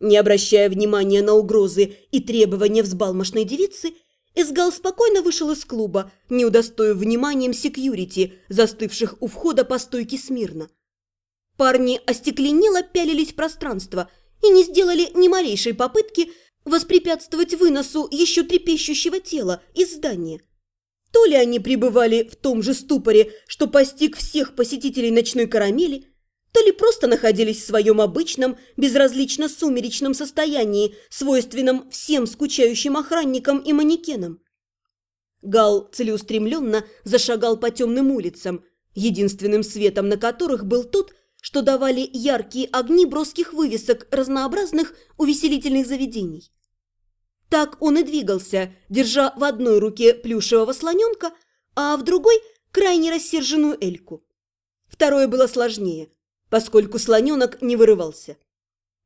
Не обращая внимания на угрозы и требования взбалмошной девицы, Эсгал спокойно вышел из клуба, не удостоив вниманием секьюрити, застывших у входа по стойке смирно. Парни остекленело пялились в пространство и не сделали ни малейшей попытки воспрепятствовать выносу еще трепещущего тела из здания. То ли они пребывали в том же ступоре, что постиг всех посетителей ночной карамели, то ли просто находились в своем обычном, безразлично сумеречном состоянии, свойственном всем скучающим охранникам и манекенам. Гал целеустремленно зашагал по темным улицам, единственным светом на которых был тот, что давали яркие огни броских вывесок разнообразных увеселительных заведений. Так он и двигался, держа в одной руке плюшевого слоненка, а в другой – крайне рассерженную эльку. Второе было сложнее – поскольку слоненок не вырывался.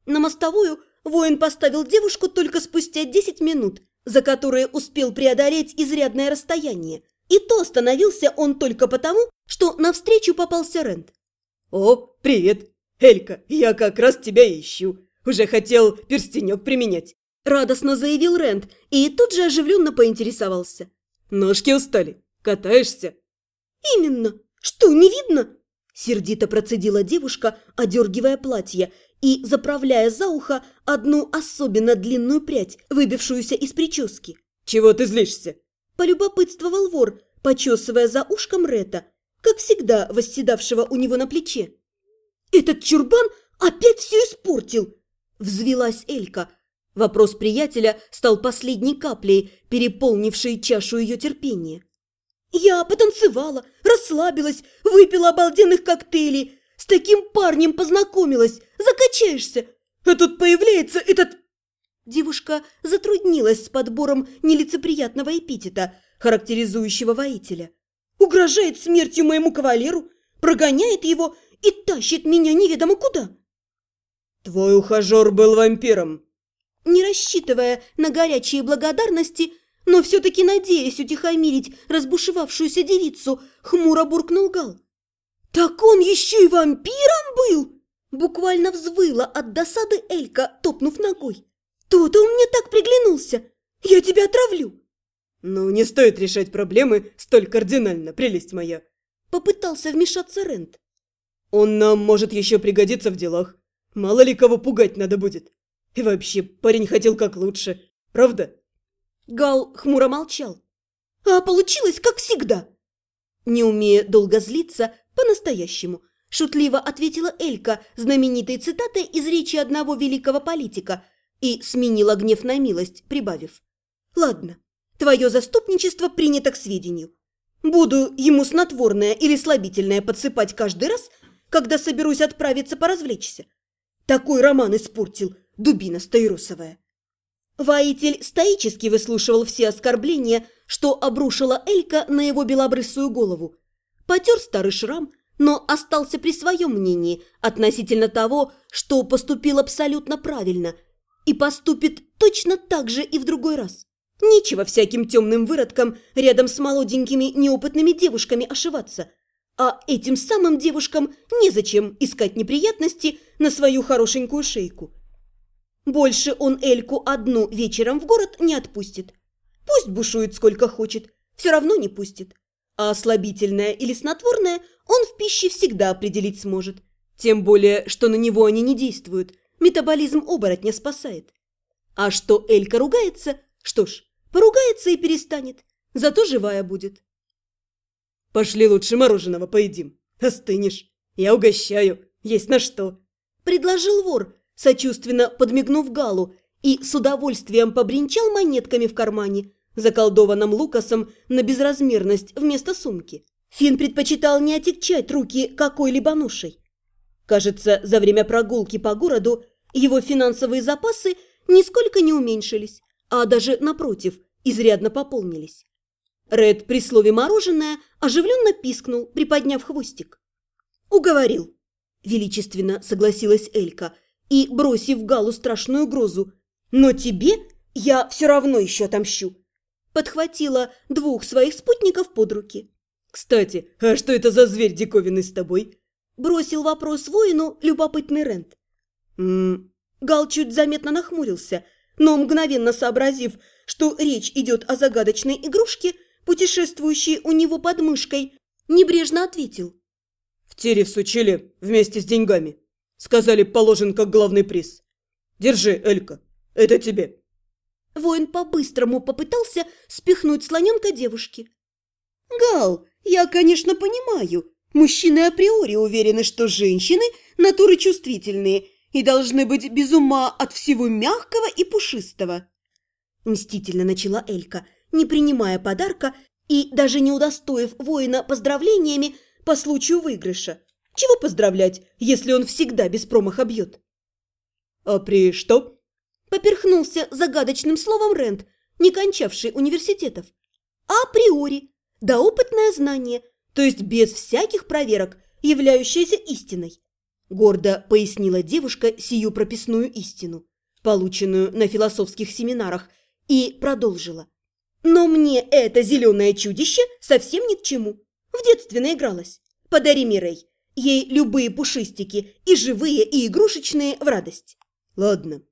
На мостовую воин поставил девушку только спустя 10 минут, за которые успел преодолеть изрядное расстояние. И то остановился он только потому, что навстречу попался Рент. «О, привет! Элька, я как раз тебя ищу. Уже хотел перстенек применять». Радостно заявил Рент и тут же оживленно поинтересовался. «Ножки устали. Катаешься?» «Именно. Что, не видно?» Сердито процедила девушка, одергивая платье и заправляя за ухо одну особенно длинную прядь, выбившуюся из прически. «Чего ты злишься?» Полюбопытствовал вор, почесывая за ушком Рета, как всегда восседавшего у него на плече. «Этот чурбан опять все испортил!» Взвелась Элька. Вопрос приятеля стал последней каплей, переполнившей чашу ее терпения. Я потанцевала, расслабилась, выпила обалденных коктейлей, с таким парнем познакомилась, закачаешься. А тут появляется этот... Девушка затруднилась с подбором нелицеприятного эпитета, характеризующего воителя. Угрожает смертью моему кавалеру, прогоняет его и тащит меня неведомо куда. Твой ухажер был вампиром. Не рассчитывая на горячие благодарности, но все-таки надеясь утихомирить разбушевавшуюся девицу, хмуро буркнул Гал. «Так он еще и вампиром был!» Буквально взвыла от досады Элька, топнув ногой. «То-то он мне так приглянулся! Я тебя отравлю!» «Ну, не стоит решать проблемы столь кардинально, прелесть моя!» Попытался вмешаться Рент. «Он нам может еще пригодиться в делах. Мало ли кого пугать надо будет. И вообще, парень хотел как лучше, правда?» Гал хмуро молчал. «А получилось, как всегда!» Не умея долго злиться, по-настоящему, шутливо ответила Элька знаменитой цитатой из речи одного великого политика и сменила гнев на милость, прибавив. «Ладно, твое заступничество принято к сведению. Буду ему снотворное или слабительное подсыпать каждый раз, когда соберусь отправиться поразвлечься. Такой роман испортил, дубина стаиросовая. Воитель стоически выслушивал все оскорбления, что обрушила Элька на его белобрысую голову. Потер старый шрам, но остался при своем мнении относительно того, что поступил абсолютно правильно и поступит точно так же и в другой раз. Нечего всяким темным выродкам рядом с молоденькими неопытными девушками ошиваться, а этим самым девушкам незачем искать неприятности на свою хорошенькую шейку. Больше он Эльку одну вечером в город не отпустит. Пусть бушует сколько хочет, все равно не пустит. А слабительное или снотворное он в пище всегда определить сможет. Тем более, что на него они не действуют. Метаболизм оборотня спасает. А что Элька ругается, что ж, поругается и перестанет. Зато живая будет. Пошли лучше мороженого поедим. Остынешь. Я угощаю. Есть на что. Предложил вор, сочувственно подмигнув Галу, и с удовольствием побренчал монетками в кармане, заколдованным Лукасом на безразмерность вместо сумки. Фин предпочитал не отягчать руки какой-либо ношей. Кажется, за время прогулки по городу его финансовые запасы нисколько не уменьшились, а даже, напротив, изрядно пополнились. Ред при слове «мороженое» оживленно пискнул, приподняв хвостик. «Уговорил», – величественно согласилась Элька – и бросив Галу страшную угрозу. «Но тебе я все равно еще отомщу!» Подхватила двух своих спутников под руки. «Кстати, а что это за зверь диковинный с тобой?» Бросил вопрос воину любопытный Рент. «Ммм, Гал чуть заметно нахмурился, но мгновенно сообразив, что речь идет о загадочной игрушке, путешествующей у него под мышкой, небрежно ответил. В тире всучили вместе с деньгами. Сказали, положен как главный приз. Держи, Элька, это тебе. Воин по-быстрому попытался спихнуть слоненка девушки. «Гал, я, конечно, понимаю. Мужчины априори уверены, что женщины – натуры чувствительные и должны быть без ума от всего мягкого и пушистого». Мстительно начала Элька, не принимая подарка и даже не удостоив воина поздравлениями по случаю выигрыша. Чего поздравлять, если он всегда без промаха бьет? «А при что?» Поперхнулся загадочным словом Рент, не кончавший университетов. «Априори. Да опытное знание, то есть без всяких проверок, являющееся истиной. Гордо пояснила девушка сию прописную истину, полученную на философских семинарах, и продолжила. Но мне это зеленое чудище совсем ни к чему. В детстве наигралась. Подари Мирей. Ей любые пушистики, и живые, и игрушечные, в радость. Ладно.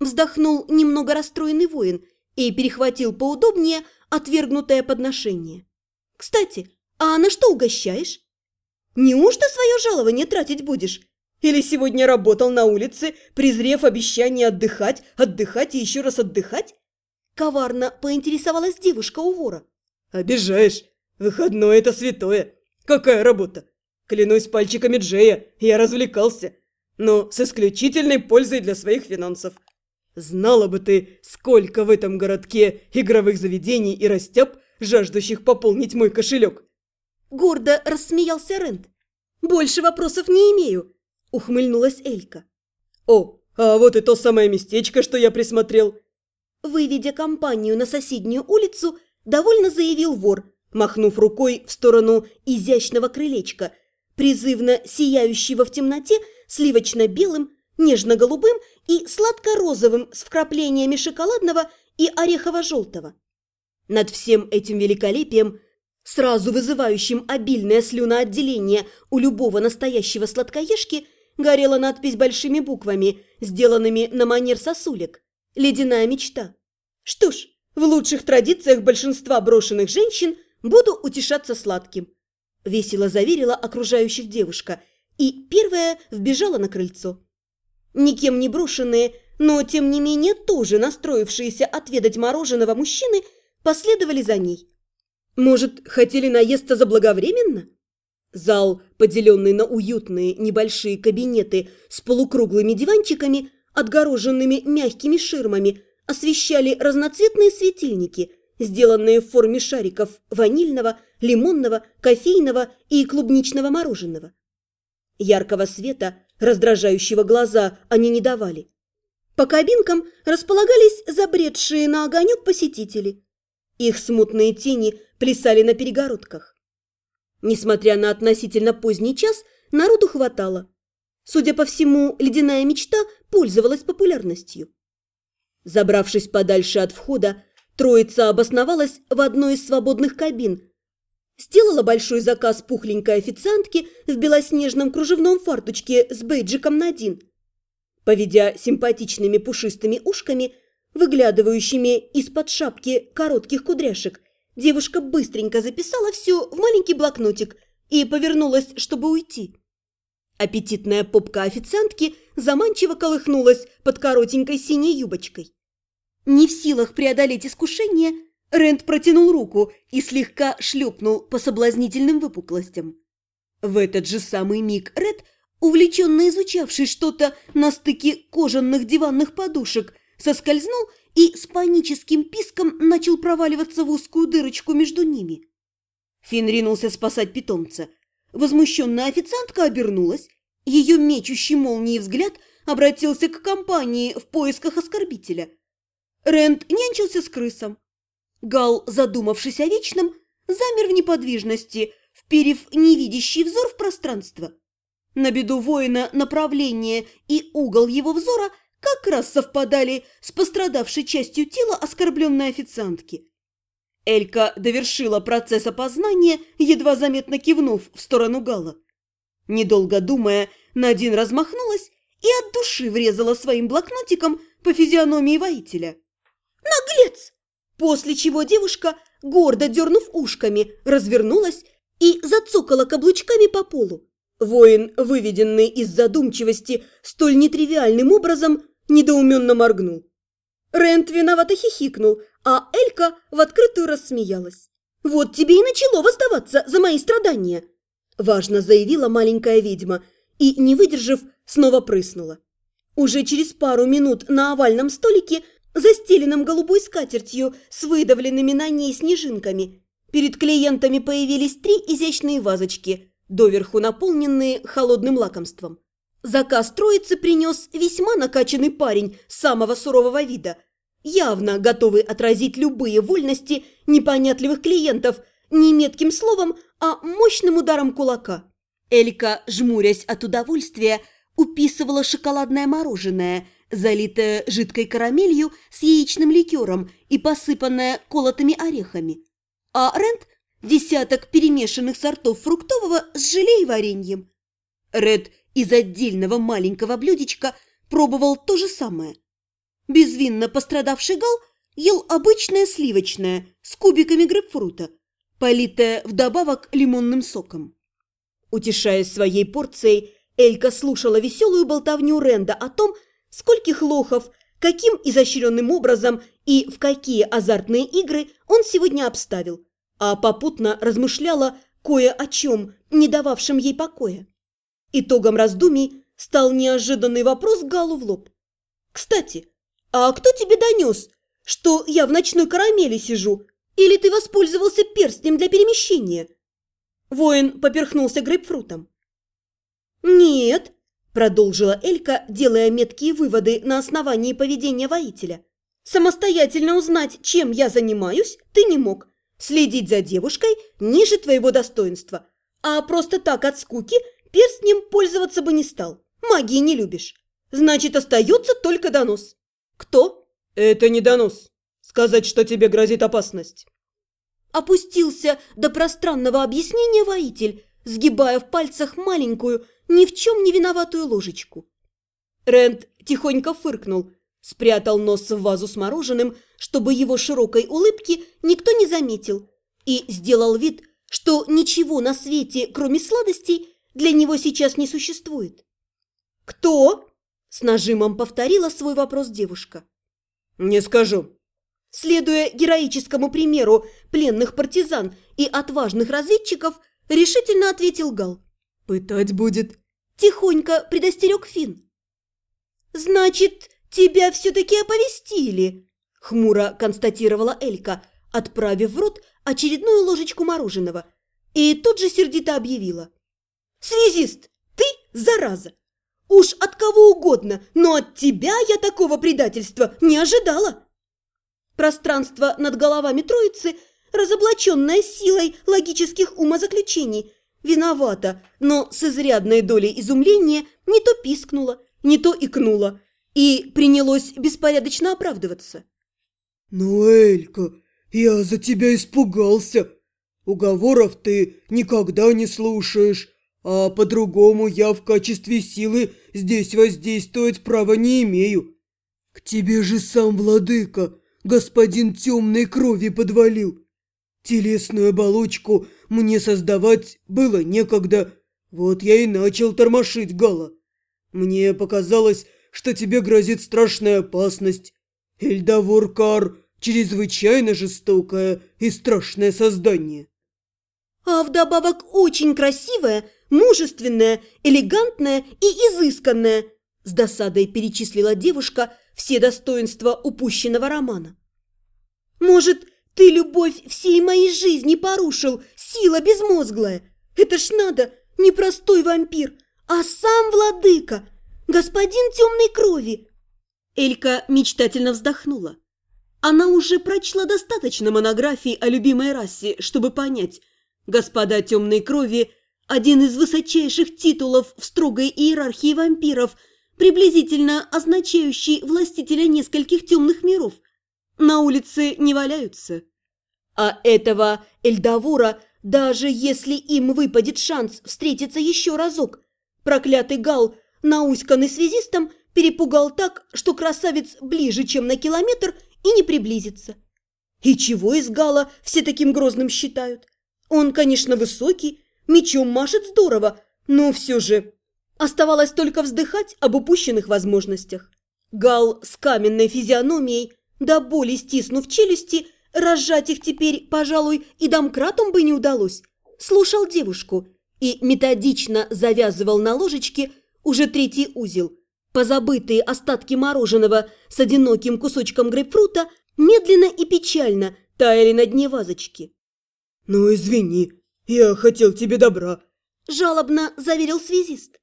Вздохнул немного расстроенный воин и перехватил поудобнее отвергнутое подношение. Кстати, а на что угощаешь? Неужто свое жалование тратить будешь? Или сегодня работал на улице, презрев обещание отдыхать, отдыхать и еще раз отдыхать? Коварно поинтересовалась девушка у вора. Обижаешь. Выходной – это святое. Какая работа? Клянусь пальчиками Джея, я развлекался. Но с исключительной пользой для своих финансов. Знала бы ты, сколько в этом городке игровых заведений и растяб, жаждущих пополнить мой кошелек. Гордо рассмеялся Рент. «Больше вопросов не имею», – ухмыльнулась Элька. «О, а вот и то самое местечко, что я присмотрел». Выведя компанию на соседнюю улицу, довольно заявил вор, махнув рукой в сторону изящного крылечка, призывно сияющего в темноте сливочно-белым, нежно-голубым и сладко-розовым с вкраплениями шоколадного и орехово-желтого. Над всем этим великолепием, сразу вызывающим обильное слюноотделение у любого настоящего сладкоежки, горела надпись большими буквами, сделанными на манер сосулек. «Ледяная мечта». Что ж, в лучших традициях большинства брошенных женщин буду утешаться сладким. Весело заверила окружающих девушка и первая вбежала на крыльцо. Никем не брошенные, но тем не менее тоже настроившиеся отведать мороженого мужчины – последовали за ней. Может, хотели наесться заблаговременно? Зал, поделенный на уютные небольшие кабинеты с полукруглыми диванчиками, отгороженными мягкими ширмами, освещали разноцветные светильники, сделанные в форме шариков ванильного, лимонного, кофейного и клубничного мороженого. Яркого света, раздражающего глаза, они не давали. По кабинкам располагались забредшие на огонек посетители. Их смутные тени плясали на перегородках. Несмотря на относительно поздний час, народу хватало. Судя по всему, ледяная мечта пользовалась популярностью. Забравшись подальше от входа, троица обосновалась в одной из свободных кабин. Сделала большой заказ пухленькой официантки в белоснежном кружевном фартучке с бейджиком на один. Поведя симпатичными пушистыми ушками, выглядывающими из-под шапки коротких кудряшек, девушка быстренько записала все в маленький блокнотик и повернулась, чтобы уйти. Аппетитная попка официантки заманчиво колыхнулась под коротенькой синей юбочкой. Не в силах преодолеть искушение, Рент протянул руку и слегка шлепнул по соблазнительным выпуклостям. В этот же самый миг Ред, увлеченно изучавший что-то на стыке кожаных диванных подушек, соскользнул и с паническим писком начал проваливаться в узкую дырочку между ними. Фин ринулся спасать питомца. Возмущенная официантка обернулась. Ее мечущий молнией взгляд обратился к компании в поисках оскорбителя. Рент нянчился с крысом. Гал, задумавшись о вечном, замер в неподвижности, вперев невидящий взор в пространство. На беду воина направление и угол его взора – как раз совпадали с пострадавшей частью тела оскорбленной официантки. Элька довершила процесс опознания, едва заметно кивнув в сторону Гала. Недолго думая, Надин размахнулась и от души врезала своим блокнотиком по физиономии воителя. «Наглец!» После чего девушка, гордо дернув ушками, развернулась и зацокала каблучками по полу. Воин, выведенный из задумчивости столь нетривиальным образом, недоуменно моргнул. Рент виновато хихикнул, а Элька в открытую рассмеялась. «Вот тебе и начало воздаваться за мои страдания!» Важно заявила маленькая ведьма и, не выдержав, снова прыснула. Уже через пару минут на овальном столике, застеленном голубой скатертью с выдавленными на ней снежинками, перед клиентами появились три изящные вазочки, доверху наполненные холодным лакомством. Заказ троицы принес весьма накачанный парень самого сурового вида, явно готовый отразить любые вольности непонятливых клиентов не метким словом, а мощным ударом кулака. Элька, жмурясь от удовольствия, уписывала шоколадное мороженое, залитое жидкой карамелью с яичным ликером и посыпанное колотыми орехами. А Рент – десяток перемешанных сортов фруктового с желе и вареньем. Ред из отдельного маленького блюдечка пробовал то же самое. Безвинно пострадавший гал ел обычное сливочное с кубиками грейпфрута, политое вдобавок лимонным соком. Утешаясь своей порцией, Элька слушала веселую болтовню Ренда о том, скольких лохов, каким изощренным образом и в какие азартные игры он сегодня обставил, а попутно размышляла кое о чем, не дававшем ей покоя. Итогом раздумий стал неожиданный вопрос Галу в лоб. «Кстати, а кто тебе донес, что я в ночной карамели сижу? Или ты воспользовался перстнем для перемещения?» Воин поперхнулся грейпфрутом. «Нет», – продолжила Элька, делая меткие выводы на основании поведения воителя. «Самостоятельно узнать, чем я занимаюсь, ты не мог. Следить за девушкой ниже твоего достоинства. А просто так от скуки – перстнем пользоваться бы не стал. Магии не любишь. Значит, остается только донос. Кто? Это не донос. Сказать, что тебе грозит опасность. Опустился до пространного объяснения воитель, сгибая в пальцах маленькую, ни в чем не виноватую ложечку. Рент тихонько фыркнул, спрятал нос в вазу с мороженым, чтобы его широкой улыбки никто не заметил, и сделал вид, что ничего на свете, кроме сладостей, для него сейчас не существует. «Кто?» – с нажимом повторила свой вопрос девушка. «Не скажу». Следуя героическому примеру пленных партизан и отважных разведчиков, решительно ответил Гал. «Пытать будет». Тихонько предостерег Фин. «Значит, тебя все-таки оповестили?» – хмуро констатировала Элька, отправив в рот очередную ложечку мороженого, и тут же сердито объявила. Связист, ты зараза! Уж от кого угодно, но от тебя я такого предательства не ожидала. Пространство над головами троицы, разоблаченное силой логических умозаключений, виновата, но с изрядной долей изумления не то пискнула, не то икнула и принялось беспорядочно оправдываться. «Ну, Элька, я за тебя испугался. Уговоров ты никогда не слушаешь, а по-другому я в качестве силы здесь воздействовать права не имею. К тебе же сам владыка, господин темной крови, подвалил. Телесную оболочку мне создавать было некогда, вот я и начал тормошить Гала. Мне показалось, что тебе грозит страшная опасность. Эльдавор Кар – чрезвычайно жестокое и страшное создание. А вдобавок очень красивое мужественная, элегантная и изысканная», с досадой перечислила девушка все достоинства упущенного романа. «Может, ты любовь всей моей жизни порушил, сила безмозглая? Это ж надо, не простой вампир, а сам владыка, господин темной крови!» Элька мечтательно вздохнула. Она уже прочла достаточно монографий о любимой расе, чтобы понять, господа темной крови – один из высочайших титулов в строгой иерархии вампиров, приблизительно означающий властителя нескольких темных миров. На улице не валяются. А этого Эльдавура, даже если им выпадет шанс встретиться еще разок, проклятый Гал науськанный связистом, перепугал так, что красавец ближе, чем на километр, и не приблизится. И чего из Гала все таким грозным считают? Он, конечно, высокий, мечом машет здорово, но все же... Оставалось только вздыхать об упущенных возможностях. Гал с каменной физиономией, до боли стиснув челюсти, разжать их теперь, пожалуй, и домкратом бы не удалось, слушал девушку и методично завязывал на ложечке уже третий узел. Позабытые остатки мороженого с одиноким кусочком грейпфрута медленно и печально таяли на дне вазочки. «Ну, извини, я хотел тебе добра», Жалобно заверил связист.